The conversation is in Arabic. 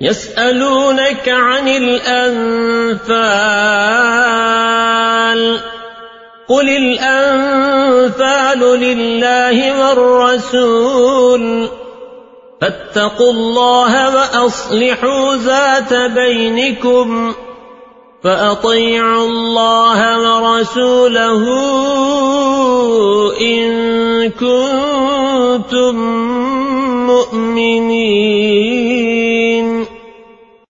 يسألونك عن الأنفال قل الأنفال لله والرسول فاتقوا الله وأصلحوا ذات بينكم فأطيعوا الله ورسوله إن كنتم مؤمنين